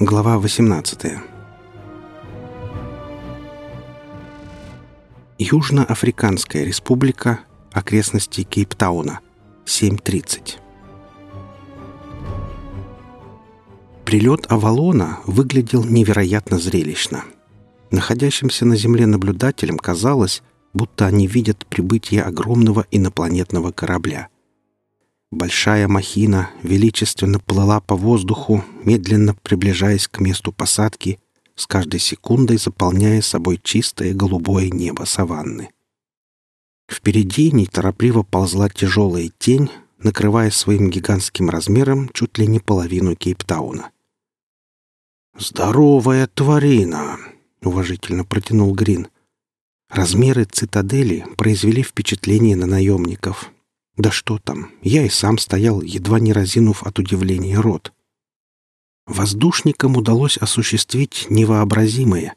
Глава 18 Южноафриканская республика, окрестности Кейптауна, 7.30. Прилет Авалона выглядел невероятно зрелищно. Находящимся на Земле наблюдателям казалось, будто они видят прибытие огромного инопланетного корабля. Большая махина величественно плыла по воздуху, медленно приближаясь к месту посадки, с каждой секундой заполняя собой чистое голубое небо саванны. Впереди неторопливо ползла тяжелая тень, накрывая своим гигантским размером чуть ли не половину Кейптауна. «Здоровая тварина!» — уважительно протянул Грин. Размеры цитадели произвели впечатление на наемников. Да что там, я и сам стоял, едва не разинув от удивления рот. Воздушникам удалось осуществить невообразимое.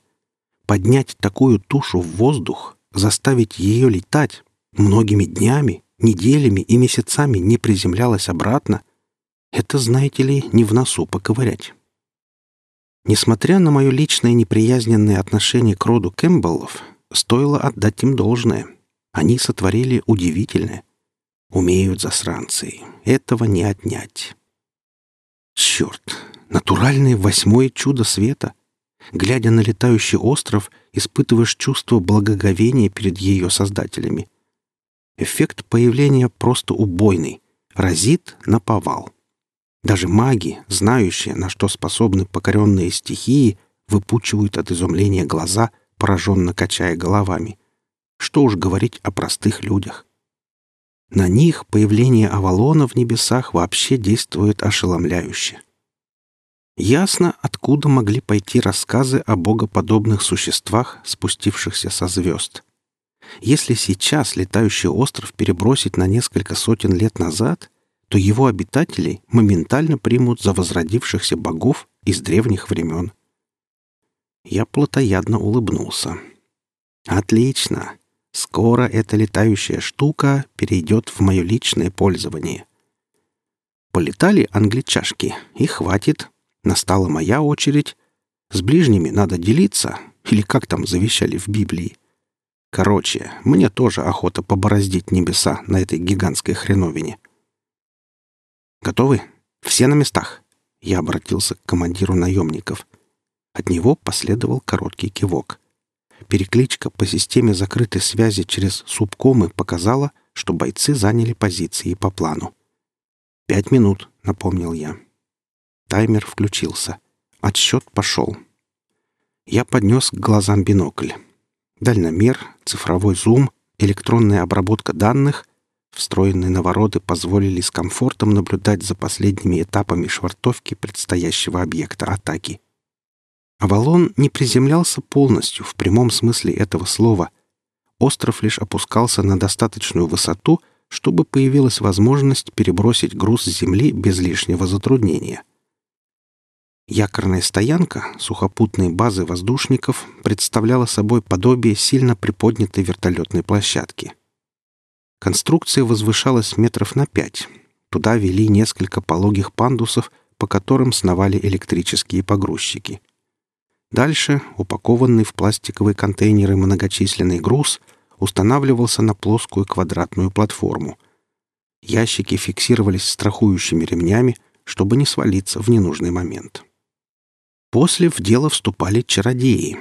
Поднять такую тушу в воздух, заставить ее летать, многими днями, неделями и месяцами не приземлялась обратно, это, знаете ли, не в носу поковырять. Несмотря на мое личное неприязненное отношение к роду Кэмпбеллов, стоило отдать им должное. Они сотворили удивительное. Умеют засранцы. Этого не отнять. Черт! Натуральное восьмое чудо света. Глядя на летающий остров, испытываешь чувство благоговения перед ее создателями. Эффект появления просто убойный. Разит на повал. Даже маги, знающие, на что способны покоренные стихии, выпучивают от изумления глаза, пораженно качая головами. Что уж говорить о простых людях. На них появление Авалона в небесах вообще действует ошеломляюще. Ясно, откуда могли пойти рассказы о богоподобных существах, спустившихся со звезд. Если сейчас летающий остров перебросить на несколько сотен лет назад, то его обитатели моментально примут за возродившихся богов из древних времен. Я плотоядно улыбнулся. «Отлично! Скоро эта летающая штука перейдет в мое личное пользование». Полетали англичашки, и хватит. Настала моя очередь. С ближними надо делиться, или как там завещали в Библии. Короче, мне тоже охота побороздить небеса на этой гигантской хреновине. «Готовы? Все на местах?» Я обратился к командиру наемников. От него последовал короткий кивок. Перекличка по системе закрытой связи через субкомы показала, что бойцы заняли позиции по плану. «Пять минут», — напомнил я. Таймер включился. Отсчет пошел. Я поднес к глазам бинокль. Дальномер, цифровой зум, электронная обработка данных Встроенные навороты позволили с комфортом наблюдать за последними этапами швартовки предстоящего объекта атаки. Авалон не приземлялся полностью в прямом смысле этого слова. Остров лишь опускался на достаточную высоту, чтобы появилась возможность перебросить груз с земли без лишнего затруднения. Якорная стоянка сухопутной базы воздушников представляла собой подобие сильно приподнятой вертолетной площадки — Конструкция возвышалась метров на пять. Туда вели несколько пологих пандусов, по которым сновали электрические погрузчики. Дальше, упакованный в пластиковые контейнеры многочисленный груз, устанавливался на плоскую квадратную платформу. Ящики фиксировались страхующими ремнями, чтобы не свалиться в ненужный момент. После в дело вступали чародеи.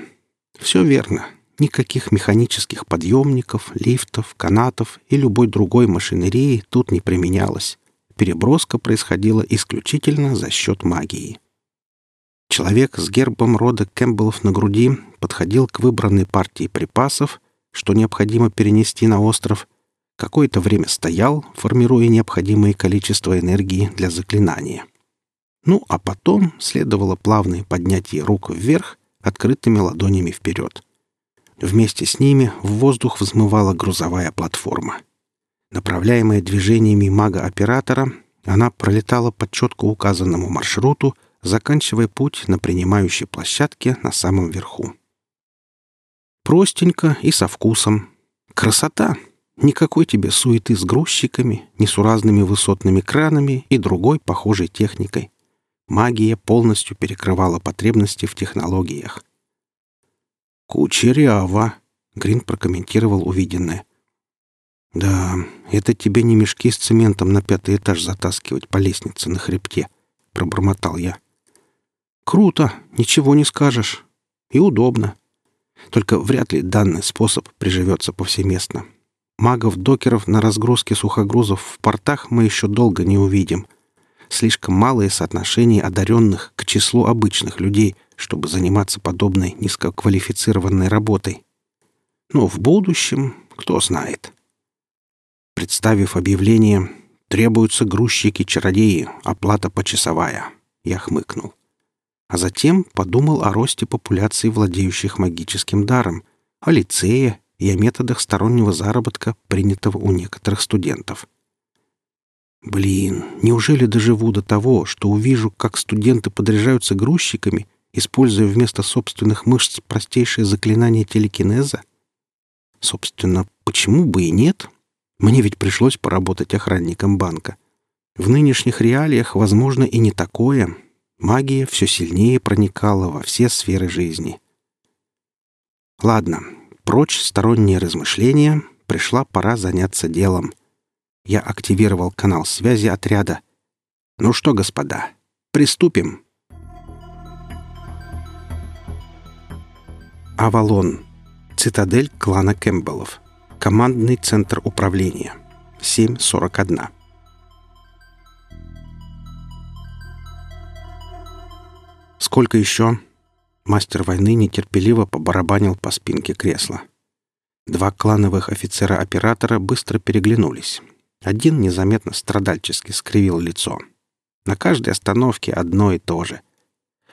Все верно. Никаких механических подъемников, лифтов, канатов и любой другой машинерии тут не применялось. Переброска происходила исключительно за счет магии. Человек с гербом рода Кэмпбеллов на груди подходил к выбранной партии припасов, что необходимо перенести на остров, какое-то время стоял, формируя необходимое количество энергии для заклинания. Ну, а потом следовало плавное поднятие рук вверх, открытыми ладонями вперед — Вместе с ними в воздух взмывала грузовая платформа. Направляемая движениями мага-оператора, она пролетала по четко указанному маршруту, заканчивая путь на принимающей площадке на самом верху. Простенько и со вкусом. Красота! Никакой тебе суеты с грузчиками, несуразными высотными кранами и другой похожей техникой. магия полностью перекрывала потребности в технологиях. «Кучеряво!» — Грин прокомментировал увиденное. «Да, это тебе не мешки с цементом на пятый этаж затаскивать по лестнице на хребте», — пробормотал я. «Круто, ничего не скажешь. И удобно. Только вряд ли данный способ приживется повсеместно. Магов-докеров на разгрузке сухогрузов в портах мы еще долго не увидим. Слишком малое соотношение одаренных к числу обычных людей, чтобы заниматься подобной низкоквалифицированной работой. Но в будущем, кто знает. Представив объявление «Требуются грузчики-чародеи, оплата почасовая», я хмыкнул. А затем подумал о росте популяции владеющих магическим даром, о лицее и о методах стороннего заработка, принятого у некоторых студентов. Блин, неужели доживу до того, что увижу, как студенты подряжаются грузчиками, используя вместо собственных мышц простейшее заклинание телекинеза? Собственно, почему бы и нет? Мне ведь пришлось поработать охранником банка. В нынешних реалиях возможно и не такое. Магия все сильнее проникала во все сферы жизни. Ладно, Прочь сторонние размышления, пришла пора заняться делом. Я активировал канал связи отряда. «Ну что, господа, приступим!» Авалон. Цитадель клана Кэмпбеллов. Командный центр управления. 7.41. «Сколько еще?» Мастер войны нетерпеливо побарабанил по спинке кресла. Два клановых офицера-оператора быстро переглянулись. Один незаметно страдальчески скривил лицо. На каждой остановке одно и то же.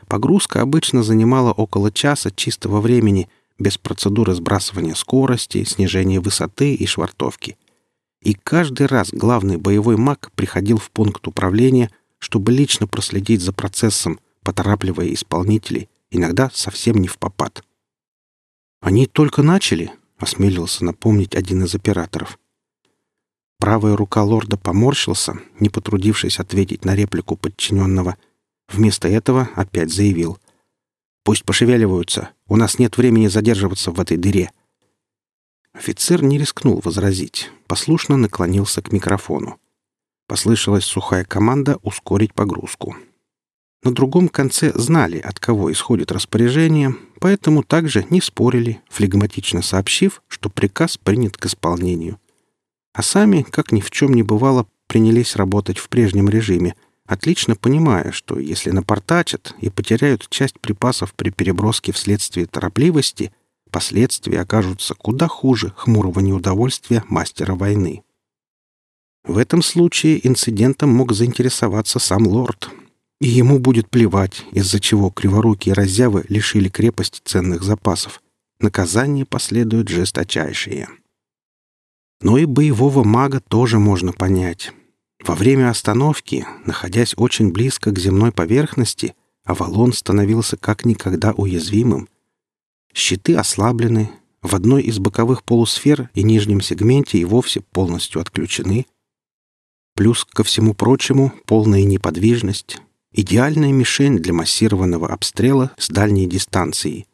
Погрузка обычно занимала около часа чистого времени, без процедуры сбрасывания скорости, снижения высоты и швартовки. И каждый раз главный боевой маг приходил в пункт управления, чтобы лично проследить за процессом, поторапливая исполнителей, иногда совсем не в попад. «Они только начали», — осмелился напомнить один из операторов. Правая рука лорда поморщился, не потрудившись ответить на реплику подчиненного. Вместо этого опять заявил. «Пусть пошевеливаются. У нас нет времени задерживаться в этой дыре». Офицер не рискнул возразить, послушно наклонился к микрофону. Послышалась сухая команда ускорить погрузку. На другом конце знали, от кого исходит распоряжение, поэтому также не спорили, флегматично сообщив, что приказ принят к исполнению. А сами, как ни в чем не бывало, принялись работать в прежнем режиме, отлично понимая, что если напортачат и потеряют часть припасов при переброске вследствие торопливости, последствия окажутся куда хуже хмурого неудовольствия мастера войны. В этом случае инцидентом мог заинтересоваться сам лорд — и ему будет плевать, из-за чего криворукие раззявы лишили крепости ценных запасов. Наказание последует жесточайшее. Но и боевого мага тоже можно понять. Во время остановки, находясь очень близко к земной поверхности, Авалон становился как никогда уязвимым. Щиты ослаблены, в одной из боковых полусфер и нижнем сегменте и вовсе полностью отключены. Плюс ко всему прочему полная неподвижность, Идеальная мишень для массированного обстрела с дальней дистанции.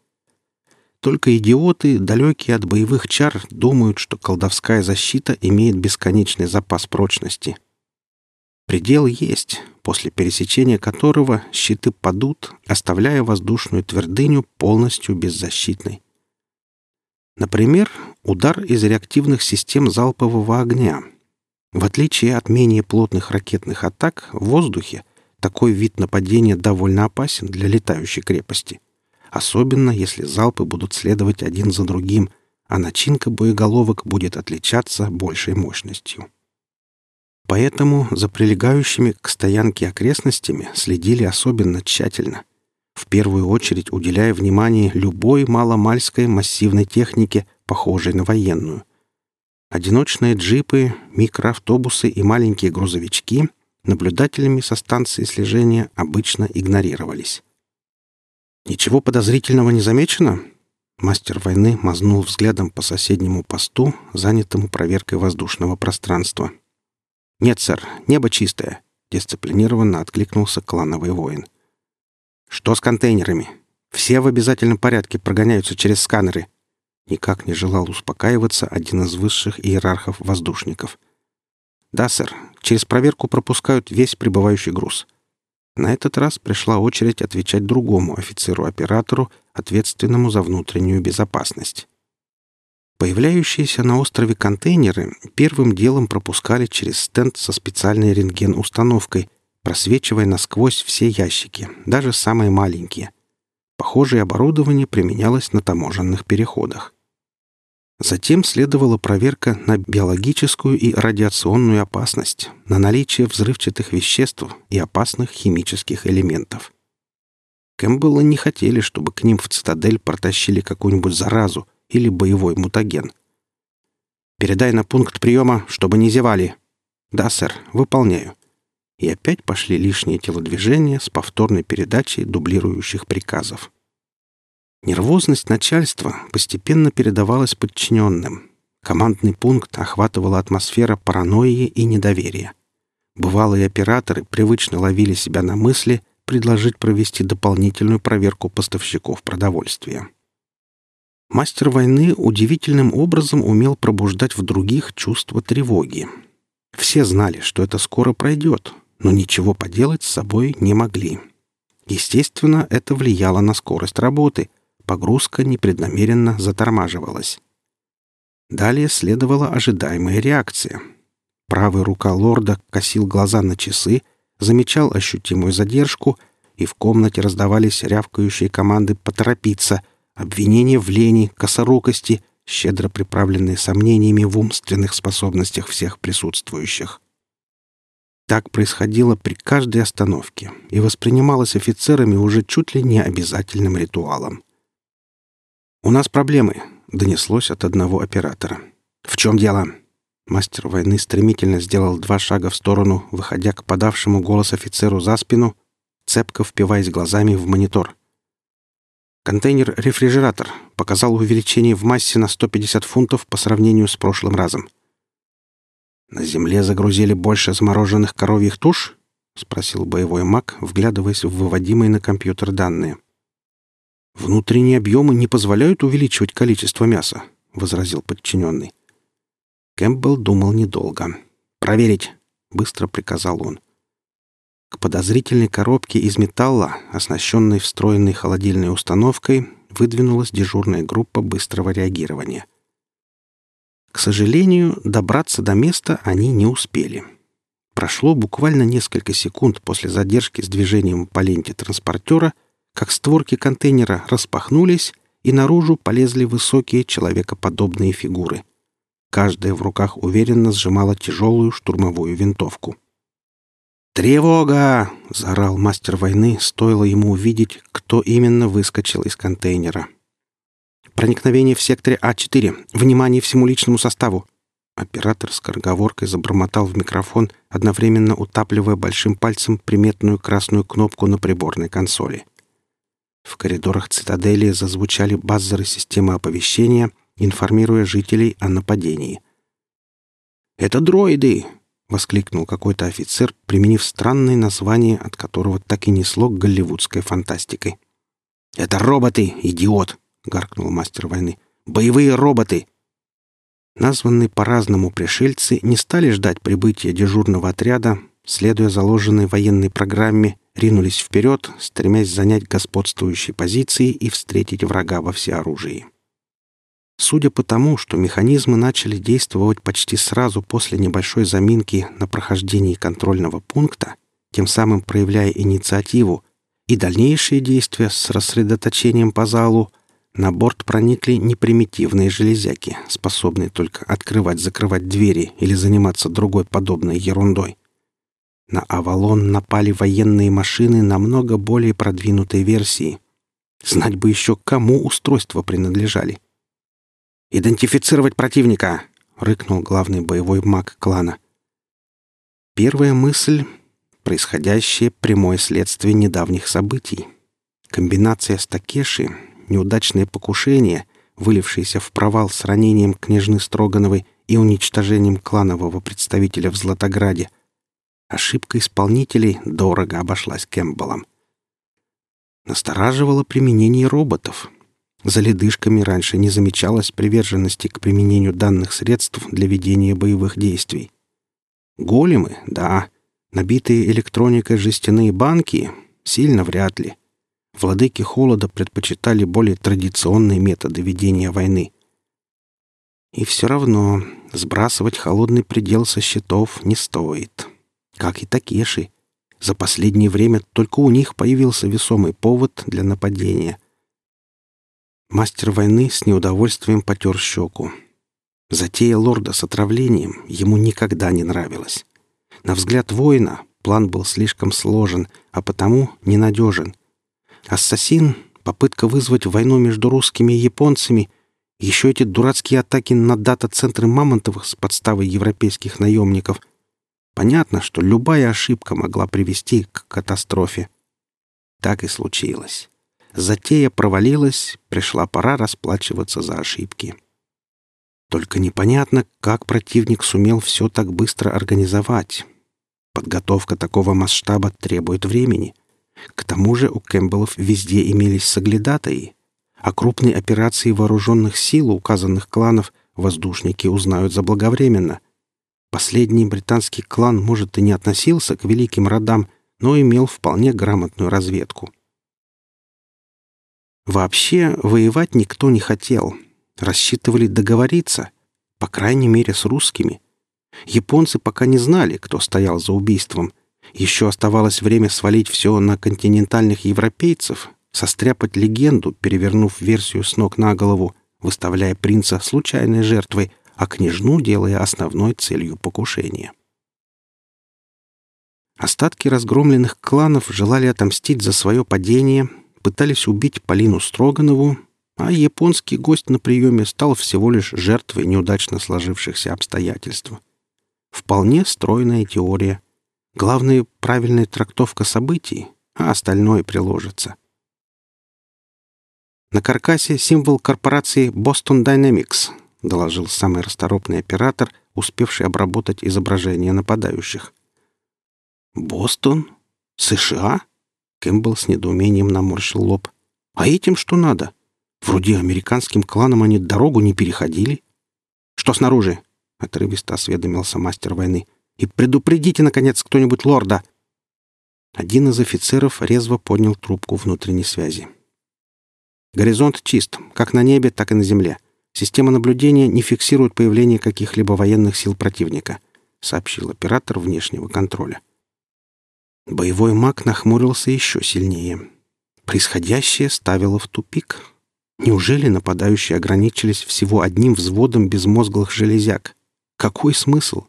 Только идиоты, далекие от боевых чар, думают, что колдовская защита имеет бесконечный запас прочности. Предел есть, после пересечения которого щиты падут, оставляя воздушную твердыню полностью беззащитной. Например, удар из реактивных систем залпового огня. В отличие от менее плотных ракетных атак в воздухе, такой вид нападения довольно опасен для летающей крепости. Особенно, если залпы будут следовать один за другим, а начинка боеголовок будет отличаться большей мощностью. Поэтому за прилегающими к стоянке окрестностями следили особенно тщательно, в первую очередь уделяя внимание любой маломальской массивной технике, похожей на военную. Одиночные джипы, микроавтобусы и маленькие грузовички — наблюдателями со станции слежения обычно игнорировались. «Ничего подозрительного не замечено?» Мастер войны мазнул взглядом по соседнему посту, занятому проверкой воздушного пространства. «Нет, сэр, небо чистое», — дисциплинированно откликнулся клановый воин. «Что с контейнерами? Все в обязательном порядке прогоняются через сканеры». Никак не желал успокаиваться один из высших иерархов-воздушников. «Да, сэр. Через проверку пропускают весь прибывающий груз». На этот раз пришла очередь отвечать другому офицеру-оператору, ответственному за внутреннюю безопасность. Появляющиеся на острове контейнеры первым делом пропускали через стенд со специальной рентген-установкой, просвечивая насквозь все ящики, даже самые маленькие. Похожее оборудование применялось на таможенных переходах. Затем следовала проверка на биологическую и радиационную опасность, на наличие взрывчатых веществ и опасных химических элементов. Кэмпбелла не хотели, чтобы к ним в цитадель протащили какую-нибудь заразу, или боевой мутаген. «Передай на пункт приема, чтобы не зевали». «Да, сэр, выполняю». И опять пошли лишние телодвижения с повторной передачей дублирующих приказов. Нервозность начальства постепенно передавалась подчиненным. Командный пункт охватывала атмосфера паранойи и недоверия. Бывалые операторы привычно ловили себя на мысли предложить провести дополнительную проверку поставщиков продовольствия. Мастер войны удивительным образом умел пробуждать в других чувство тревоги. Все знали, что это скоро пройдет, но ничего поделать с собой не могли. Естественно, это влияло на скорость работы. Погрузка непреднамеренно затормаживалась. Далее следовала ожидаемая реакция. Правая рука лорда косил глаза на часы, замечал ощутимую задержку, и в комнате раздавались рявкающие команды «поторопиться», обвинения в лени, косорукости, щедро приправленные сомнениями в умственных способностях всех присутствующих. Так происходило при каждой остановке и воспринималось офицерами уже чуть ли не обязательным ритуалом. «У нас проблемы», — донеслось от одного оператора. «В чем дело?» Мастер войны стремительно сделал два шага в сторону, выходя к подавшему голос офицеру за спину, цепко впиваясь глазами в монитор — Контейнер-рефрижератор показал увеличение в массе на 150 фунтов по сравнению с прошлым разом. «На земле загрузили больше замороженных коровьих туш?» — спросил боевой маг, вглядываясь в выводимые на компьютер данные. «Внутренние объемы не позволяют увеличивать количество мяса», — возразил подчиненный. Кэмпбелл думал недолго. «Проверить!» — быстро приказал он. К подозрительной коробке из металла, оснащенной встроенной холодильной установкой, выдвинулась дежурная группа быстрого реагирования. К сожалению, добраться до места они не успели. Прошло буквально несколько секунд после задержки с движением по ленте транспортера, как створки контейнера распахнулись, и наружу полезли высокие человекоподобные фигуры. Каждая в руках уверенно сжимала тяжелую штурмовую винтовку. «Тревога!» — заорал мастер войны, стоило ему увидеть, кто именно выскочил из контейнера. «Проникновение в секторе А4. Внимание всему личному составу!» Оператор с корговоркой забормотал в микрофон, одновременно утапливая большим пальцем приметную красную кнопку на приборной консоли. В коридорах цитадели зазвучали базеры системы оповещения, информируя жителей о нападении. «Это дроиды!» воскликнул какой-то офицер, применив странное название, от которого так и несло голливудской фантастикой. «Это роботы, идиот!» — гаркнул мастер войны. «Боевые роботы!» Названные по-разному пришельцы не стали ждать прибытия дежурного отряда, следуя заложенной военной программе, ринулись вперед, стремясь занять господствующие позиции и встретить врага во всеоружии. Судя по тому, что механизмы начали действовать почти сразу после небольшой заминки на прохождении контрольного пункта, тем самым проявляя инициативу, и дальнейшие действия с рассредоточением по залу, на борт проникли непримитивные железяки, способные только открывать-закрывать двери или заниматься другой подобной ерундой. На «Авалон» напали военные машины намного более продвинутой версии. Знать бы еще, кому устройства принадлежали. «Идентифицировать противника!» — рыкнул главный боевой маг клана. Первая мысль — происходящее прямое следствие недавних событий. Комбинация с Такеши, неудачное покушение, вылившееся в провал с ранением княжны Строгановой и уничтожением кланового представителя в Златограде. Ошибка исполнителей дорого обошлась Кэмпбеллом. Настораживало применение роботов. За ледышками раньше не замечалось приверженности к применению данных средств для ведения боевых действий. Големы, да, набитые электроникой жестяные банки — сильно вряд ли. Владыки холода предпочитали более традиционные методы ведения войны. И все равно сбрасывать холодный предел со счетов не стоит. Как и Такеши. За последнее время только у них появился весомый повод для нападения. Мастер войны с неудовольствием потер щеку. Затея лорда с отравлением ему никогда не нравилась. На взгляд воина план был слишком сложен, а потому ненадежен. Ассасин — попытка вызвать войну между русскими и японцами — еще эти дурацкие атаки на дата-центры Мамонтовых с подставой европейских наемников. Понятно, что любая ошибка могла привести к катастрофе. Так и случилось. Затея провалилась, пришла пора расплачиваться за ошибки. Только непонятно, как противник сумел все так быстро организовать. Подготовка такого масштаба требует времени. К тому же у Кэмпбеллов везде имелись соглядатаи, о крупной операции вооруженных сил указанных кланов воздушники узнают заблаговременно. Последний британский клан, может, и не относился к великим родам, но имел вполне грамотную разведку. Вообще, воевать никто не хотел. Рассчитывали договориться, по крайней мере, с русскими. Японцы пока не знали, кто стоял за убийством. Еще оставалось время свалить все на континентальных европейцев, состряпать легенду, перевернув версию с ног на голову, выставляя принца случайной жертвой, а княжну делая основной целью покушения. Остатки разгромленных кланов желали отомстить за свое падение, пытались убить Полину Строганову, а японский гость на приеме стал всего лишь жертвой неудачно сложившихся обстоятельств. Вполне стройная теория. Главное — правильная трактовка событий, а остальное приложится. На каркасе символ корпорации Boston Dynamics, доложил самый расторопный оператор, успевший обработать изображение нападающих. «Бостон? США?» Кэмпбелл с недоумением наморщил лоб. «А этим что надо? Вроде американским кланам они дорогу не переходили». «Что снаружи?» — отрывисто осведомился мастер войны. «И предупредите, наконец, кто-нибудь лорда!» Один из офицеров резво поднял трубку внутренней связи. Горизонт чист, как на небе, так и на земле. Система наблюдения не фиксирует появление каких-либо военных сил противника», — сообщил оператор внешнего контроля. Боевой маг нахмурился еще сильнее. Происходящее ставило в тупик. Неужели нападающие ограничились всего одним взводом безмозглых железяк? Какой смысл?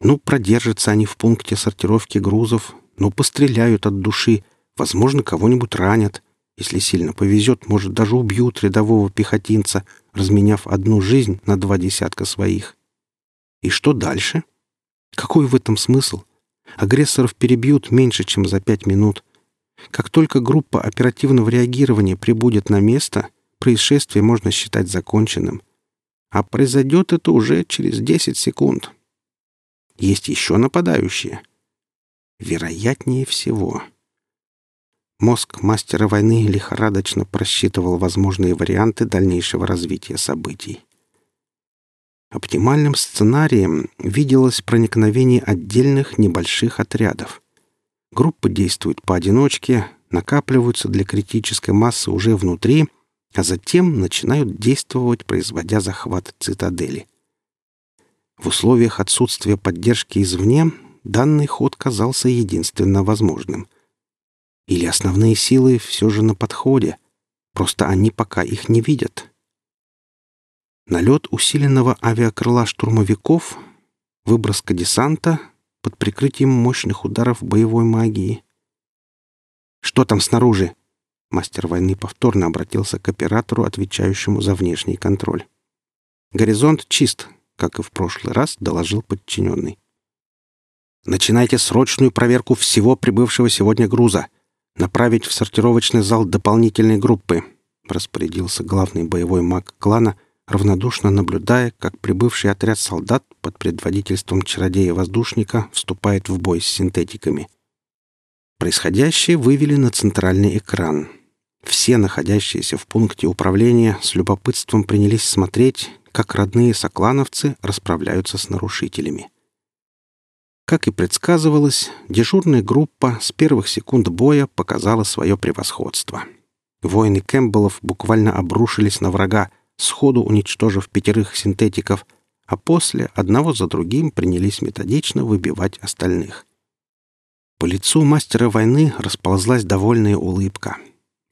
Ну, продержатся они в пункте сортировки грузов, ну, постреляют от души, возможно, кого-нибудь ранят — если сильно повезет, может, даже убьют рядового пехотинца, разменяв одну жизнь на два десятка своих. И что дальше? Какой в этом смысл? Агрессоров перебьют меньше, чем за пять минут. Как только группа оперативного реагирования прибудет на место, происшествие можно считать законченным. А произойдет это уже через 10 секунд. Есть еще нападающие. Вероятнее всего. Мозг мастера войны лихорадочно просчитывал возможные варианты дальнейшего развития событий. Оптимальным сценарием виделось проникновение отдельных небольших отрядов. Группы действуют поодиночке, накапливаются для критической массы уже внутри, а затем начинают действовать, производя захват цитадели. В условиях отсутствия поддержки извне данный ход казался единственно возможным. Или основные силы все же на подходе, просто они пока их не видят. Налет усиленного авиакрыла штурмовиков, выброска десанта под прикрытием мощных ударов боевой магии. «Что там снаружи?» Мастер войны повторно обратился к оператору, отвечающему за внешний контроль. «Горизонт чист», как и в прошлый раз доложил подчиненный. «Начинайте срочную проверку всего прибывшего сегодня груза направить в сортировочный зал дополнительной группы», — распорядился главный боевой маг клана, равнодушно наблюдая, как прибывший отряд солдат под предводительством чародея-воздушника вступает в бой с синтетиками. Происходящее вывели на центральный экран. Все находящиеся в пункте управления с любопытством принялись смотреть, как родные соклановцы расправляются с нарушителями. Как и предсказывалось, дежурная группа с первых секунд боя показала свое превосходство. Воины Кэмпбеллов буквально обрушились на врага, сходу уничтожив пятерых синтетиков, а после одного за другим принялись методично выбивать остальных. По лицу мастера войны расползлась довольная улыбка.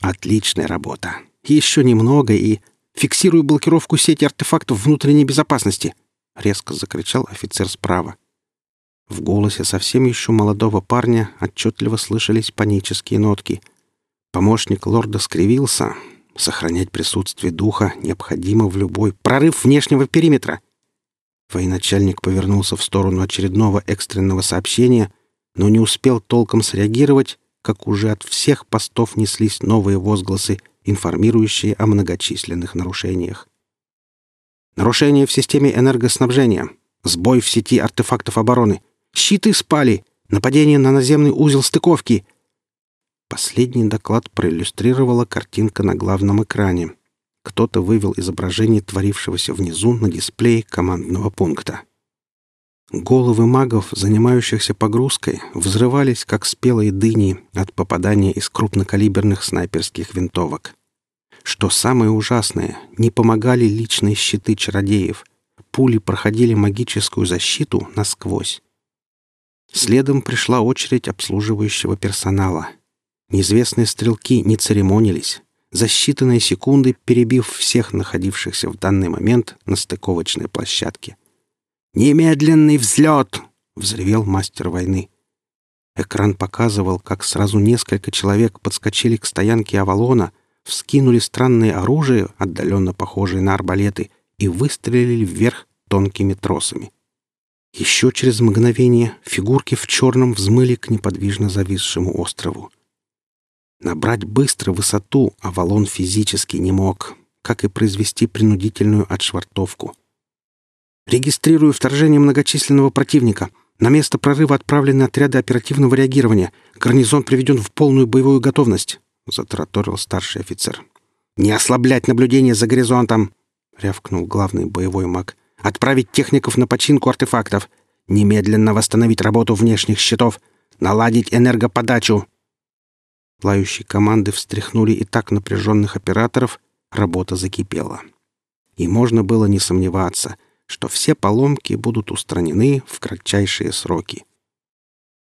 «Отличная работа! Еще немного и...» «Фиксирую блокировку сети артефактов внутренней безопасности!» — резко закричал офицер справа. В голосе совсем еще молодого парня отчетливо слышались панические нотки. Помощник лорда скривился. Сохранять присутствие духа необходимо в любой прорыв внешнего периметра. Военачальник повернулся в сторону очередного экстренного сообщения, но не успел толком среагировать, как уже от всех постов неслись новые возгласы, информирующие о многочисленных нарушениях. Нарушение в системе энергоснабжения. Сбой в сети артефактов обороны. Щиты спали! Нападение на наземный узел стыковки!» Последний доклад проиллюстрировала картинка на главном экране. Кто-то вывел изображение творившегося внизу на дисплее командного пункта. Головы магов, занимающихся погрузкой, взрывались, как спелые дыни от попадания из крупнокалиберных снайперских винтовок. Что самое ужасное, не помогали личные щиты чародеев. Пули проходили магическую защиту насквозь. Следом пришла очередь обслуживающего персонала. Неизвестные стрелки не церемонились, за считанные секунды перебив всех находившихся в данный момент на стыковочной площадке. «Немедленный взлет!» — взревел мастер войны. Экран показывал, как сразу несколько человек подскочили к стоянке Авалона, вскинули странное оружие, отдаленно похожее на арбалеты, и выстрелили вверх тонкими тросами. Еще через мгновение фигурки в черном взмыли к неподвижно зависшему острову. Набрать быстро высоту Авалон физически не мог, как и произвести принудительную отшвартовку. «Регистрирую вторжение многочисленного противника. На место прорыва отправлены отряды оперативного реагирования. Гарнизон приведен в полную боевую готовность», — затараторил старший офицер. «Не ослаблять наблюдение за горизонтом!» — рявкнул главный боевой маг. Отправить техников на починку артефактов. Немедленно восстановить работу внешних щитов. Наладить энергоподачу. Лающие команды встряхнули и так напряженных операторов. Работа закипела. И можно было не сомневаться, что все поломки будут устранены в кратчайшие сроки.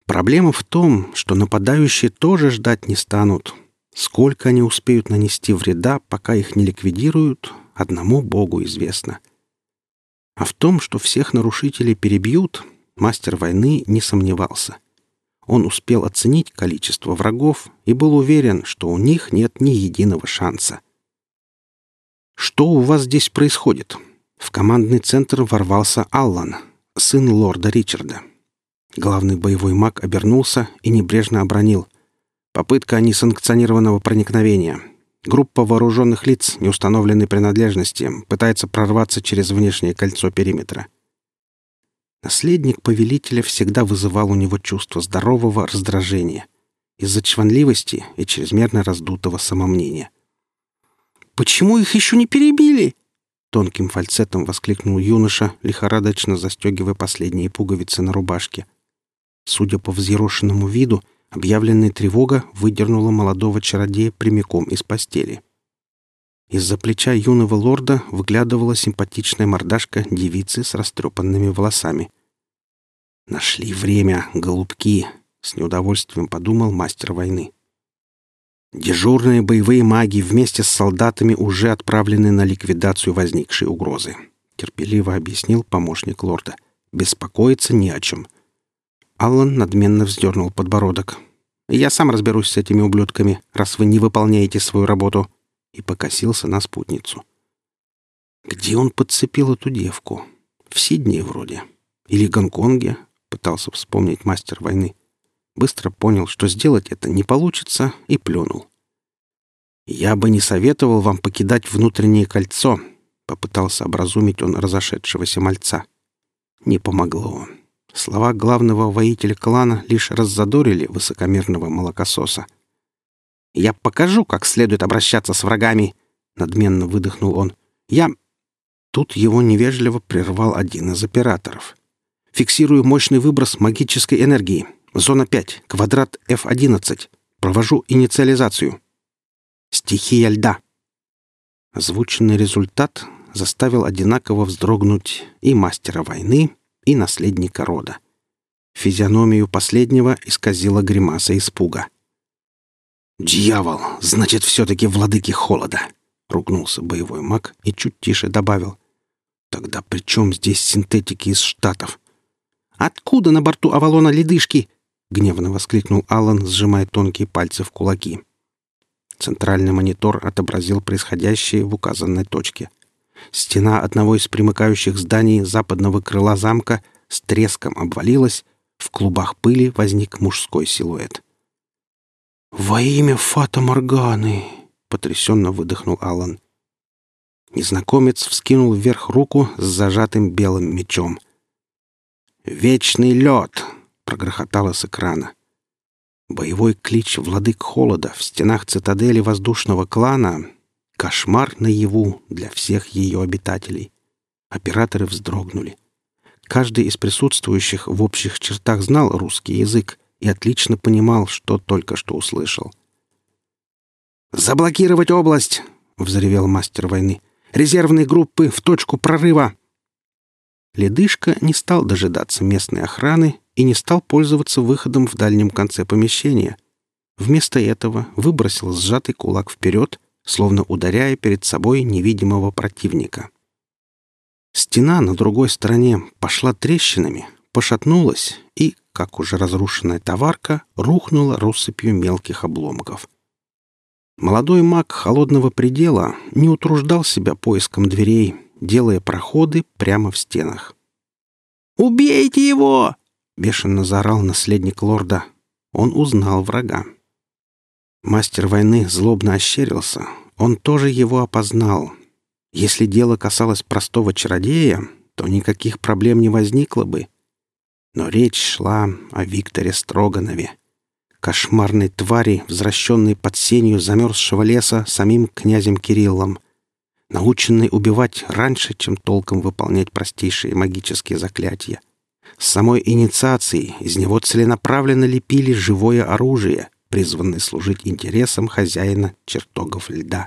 Проблема в том, что нападающие тоже ждать не станут. Сколько они успеют нанести вреда, пока их не ликвидируют, одному Богу известно — а в том, что всех нарушителей перебьют, мастер войны не сомневался. Он успел оценить количество врагов и был уверен, что у них нет ни единого шанса. «Что у вас здесь происходит?» В командный центр ворвался Аллан, сын лорда Ричарда. Главный боевой маг обернулся и небрежно обронил. «Попытка несанкционированного проникновения. Группа вооруженных лиц неустановленной принадлежности пытается прорваться через внешнее кольцо периметра. Наследник повелителя всегда вызывал у него чувство здорового раздражения из-за чванливости и чрезмерно раздутого самомнения. «Почему их еще не перебили?» Тонким фальцетом воскликнул юноша, лихорадочно застегивая последние пуговицы на рубашке. Судя по взъерошенному виду, Объявленная тревога выдернула молодого чародея прямиком из постели. Из-за плеча юного лорда выглядывала симпатичная мордашка девицы с растрепанными волосами. «Нашли время, голубки!» — с неудовольствием подумал мастер войны. Дежурные боевые маги вместе с солдатами уже отправлены на ликвидацию возникшей угрозы. Терпеливо объяснил помощник лорда. Беспокоиться не о чем. Аллан надменно вздернул подбородок. «Я сам разберусь с этими ублюдками, раз вы не выполняете свою работу», и покосился на спутницу. «Где он подцепил эту девку? В Сиднее вроде. Или Гонконге?» — пытался вспомнить мастер войны. Быстро понял, что сделать это не получится, и плюнул. «Я бы не советовал вам покидать внутреннее кольцо», — попытался образумить он разошедшегося мальца. Не помогло. Слова главного воителя клана лишь раззадорили высокомерного молокососа. «Я покажу, как следует обращаться с врагами!» — надменно выдохнул он. «Я...» Тут его невежливо прервал один из операторов. «Фиксирую мощный выброс магической энергии. Зона 5, квадрат F11. Провожу инициализацию». «Стихия льда». Озвученный результат заставил одинаково вздрогнуть и мастера войны, и наследника рода. Физиономию последнего исказила гримаса испуга. «Дьявол! Значит, все-таки владыки холода!» — ругнулся боевой маг и чуть тише добавил. «Тогда при чем здесь синтетики из Штатов?» «Откуда на борту Авалона ледышки?» — гневно воскликнул Алан, сжимая тонкие пальцы в кулаки. Центральный монитор отобразил происходящее в указанной точке — Стена одного из примыкающих зданий западного крыла замка с треском обвалилась, в клубах пыли возник мужской силуэт. «Во имя Фата Морганы!» — потрясенно выдохнул Алан. Незнакомец вскинул вверх руку с зажатым белым мечом. «Вечный лед!» — прогрохотало с экрана. Боевой клич «Владык Холода» в стенах цитадели воздушного клана Кошмар наяву для всех ее обитателей. Операторы вздрогнули. Каждый из присутствующих в общих чертах знал русский язык и отлично понимал, что только что услышал. «Заблокировать область!» — взревел мастер войны. «Резервные группы в точку прорыва!» Ледышка не стал дожидаться местной охраны и не стал пользоваться выходом в дальнем конце помещения. Вместо этого выбросил сжатый кулак вперед словно ударяя перед собой невидимого противника. Стена на другой стороне пошла трещинами, пошатнулась и, как уже разрушенная товарка, рухнула россыпью мелких обломков. Молодой маг холодного предела не утруждал себя поиском дверей, делая проходы прямо в стенах. «Убейте его!» — бешено заорал наследник лорда. Он узнал врага. Мастер войны злобно ощерился. Он тоже его опознал. Если дело касалось простого чародея, то никаких проблем не возникло бы. Но речь шла о Викторе Строганове, кошмарной твари, возвращенной под сенью замерзшего леса самим князем Кириллом, наученной убивать раньше, чем толком выполнять простейшие магические заклятия. С самой инициацией из него целенаправленно лепили живое оружие, призванный служить интересам хозяина чертогов льда.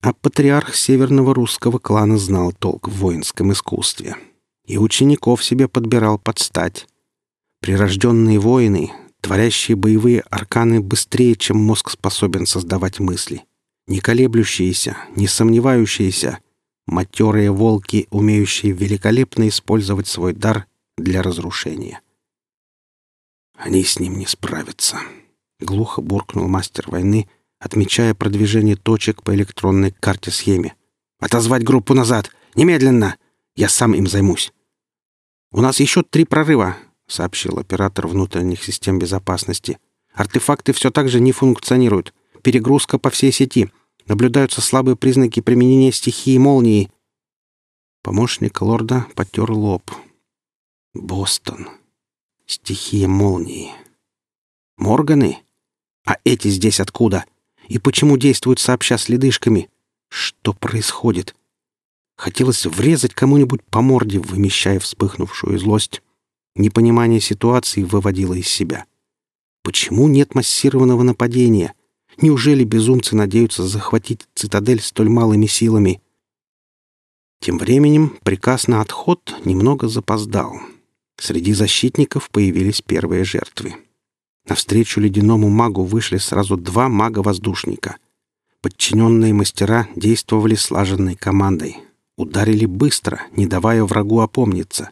А патриарх северного русского клана знал толк в воинском искусстве и учеников себе подбирал под стать. Прирожденные воины, творящие боевые арканы быстрее, чем мозг способен создавать мысли. Не колеблющиеся, не сомневающиеся, матерые волки, умеющие великолепно использовать свой дар для разрушения. Они с ним не справятся. Глухо буркнул мастер войны, отмечая продвижение точек по электронной карте-схеме. «Отозвать группу назад! Немедленно! Я сам им займусь!» «У нас еще три прорыва», — сообщил оператор внутренних систем безопасности. «Артефакты все так же не функционируют. Перегрузка по всей сети. Наблюдаются слабые признаки применения стихии молнии». Помощник лорда потер лоб. «Бостон. Стихия молнии. Морганы?» А эти здесь откуда? И почему действуют сообща с ледышками? Что происходит? Хотелось врезать кому-нибудь по морде, вымещая вспыхнувшую злость. Непонимание ситуации выводило из себя. Почему нет массированного нападения? Неужели безумцы надеются захватить цитадель столь малыми силами? Тем временем приказ на отход немного запоздал. Среди защитников появились первые жертвы. Навстречу ледяному магу вышли сразу два мага-воздушника. Подчиненные мастера действовали слаженной командой. Ударили быстро, не давая врагу опомниться.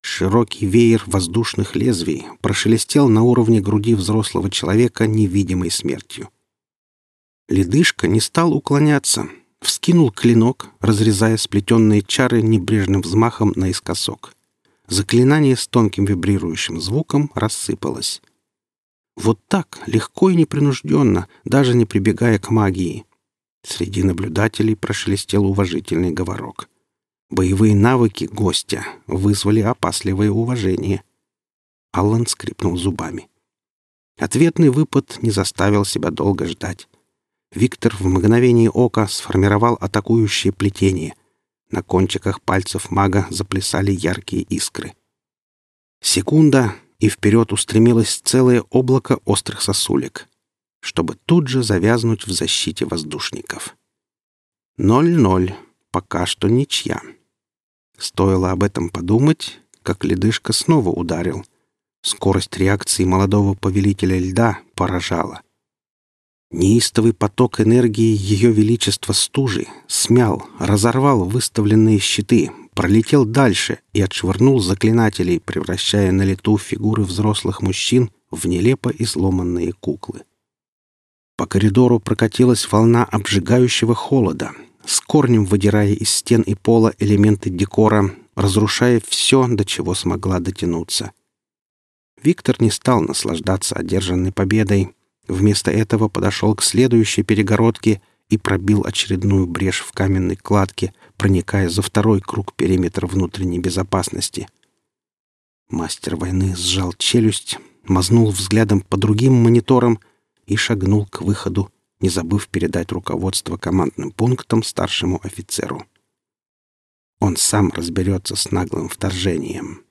Широкий веер воздушных лезвий прошелестел на уровне груди взрослого человека невидимой смертью. Ледышка не стал уклоняться. Вскинул клинок, разрезая сплетенные чары небрежным взмахом наискосок. Заклинание с тонким вибрирующим звуком рассыпалось. Вот так, легко и непринужденно, даже не прибегая к магии. Среди наблюдателей прошелестел уважительный говорок. Боевые навыки гостя вызвали опасливое уважение. Аллан скрипнул зубами. Ответный выпад не заставил себя долго ждать. Виктор в мгновение ока сформировал атакующее плетение. На кончиках пальцев мага заплясали яркие искры. Секунда, и вперед устремилось целое облако острых сосулек, чтобы тут же завязнуть в защите воздушников. Ноль-ноль. Пока что ничья. Стоило об этом подумать, как ледышка снова ударил. Скорость реакции молодого повелителя льда поражала. Неистовый поток энергии Ее Величества стужи смял, разорвал выставленные щиты, пролетел дальше и отшвырнул заклинателей, превращая на лету фигуры взрослых мужчин в нелепо изломанные куклы. По коридору прокатилась волна обжигающего холода, с корнем выдирая из стен и пола элементы декора, разрушая все, до чего смогла дотянуться. Виктор не стал наслаждаться одержанной победой, вместо этого подошел к следующей перегородке и пробил очередную брешь в каменной кладке, проникая за второй круг периметра внутренней безопасности. Мастер войны сжал челюсть, мазнул взглядом по другим мониторам и шагнул к выходу, не забыв передать руководство командным пунктам старшему офицеру. Он сам разберется с наглым вторжением.